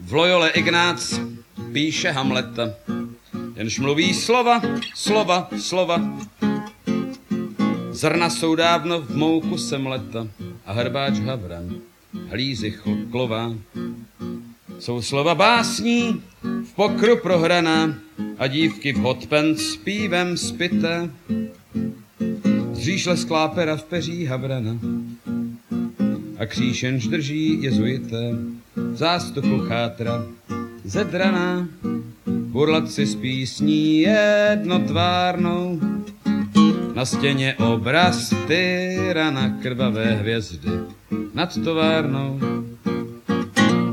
V Loyole Ignác píše Hamleta, jenž mluví slova, slova, slova. Zrna jsou dávno v mouku semleta a hrbáč havran, hlízy klová. Jsou slova básní, v pokru prohraná a dívky v hotpen s pívem spité. Zříšle sklápera v peří havrana a kříšenž drží jezuité zástupu chátra zedraná. Burlatci s písní jednotvárnou na stěně obraz tyrana krvavé hvězdy nad továrnou.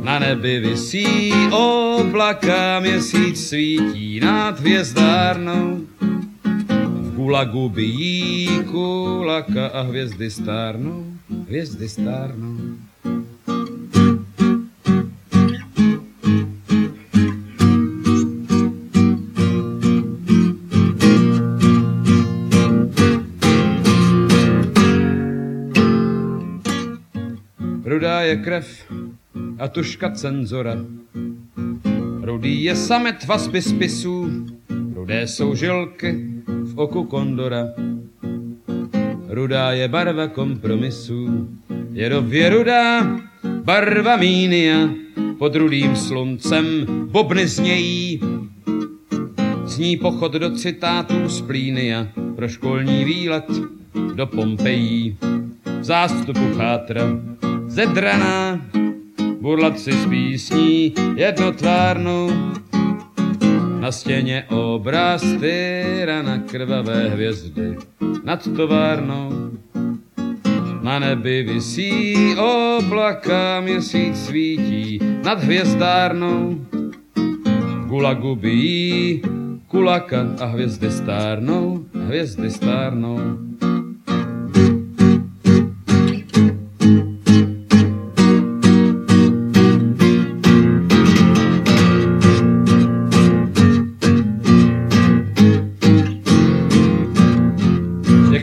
Na nebi visí oblaka, měsíc svítí nad hvězdárnou. V gulagu bijí kulaka a hvězdy stárnou, hvězdy stárnou. Rudá je krev a tuška cenzora. Rudý je samet vazby spisů, rudé jsou žilky v oku kondora. Rudá je barva kompromisů, je rově rudá barva mínia, pod rudým sluncem bobny znějí. Zní pochod do citátů z Plínia pro školní výlet do Pompejí. V zástupu chátra zedraná, burlatci s písní jednotvárnou. Na stěně obraz na krvavé hvězdy nad továrnou. Na nebi visí oblaka, měsíc svítí nad hvězdárnou. Gulagu bijí kulaka a hvězdy stárnou, hvězdy stárnou.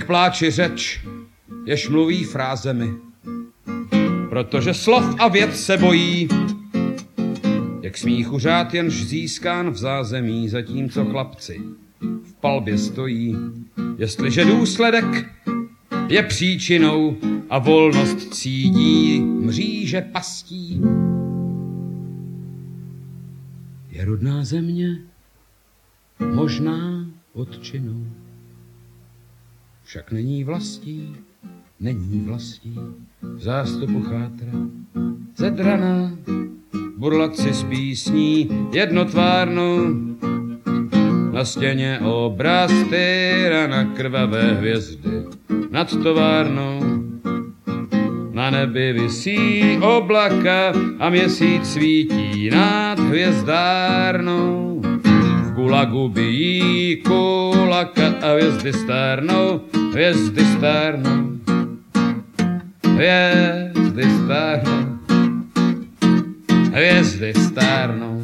Pláči řeč, jež mluví frázemi. Protože slov a věd se bojí, jak smíchu řád jenž získán v zázemí, zatímco chlapci v palbě stojí. Jestliže důsledek je příčinou a volnost cídí mříže pastí. Je rodná země možná odčinou však není vlastí, není vlastí zástupu chátra. Zedraná, burlaci s písní jednotvárnou, na stěně obraz na krvavé hvězdy nad továrnou. Na nebi visí oblaka a měsíc svítí nad hvězdárnou. V gulagu bijí kulaka a hvězdy stárnou, hvězdy stárnou, hvězdy stárnou, hvězdy stárnou.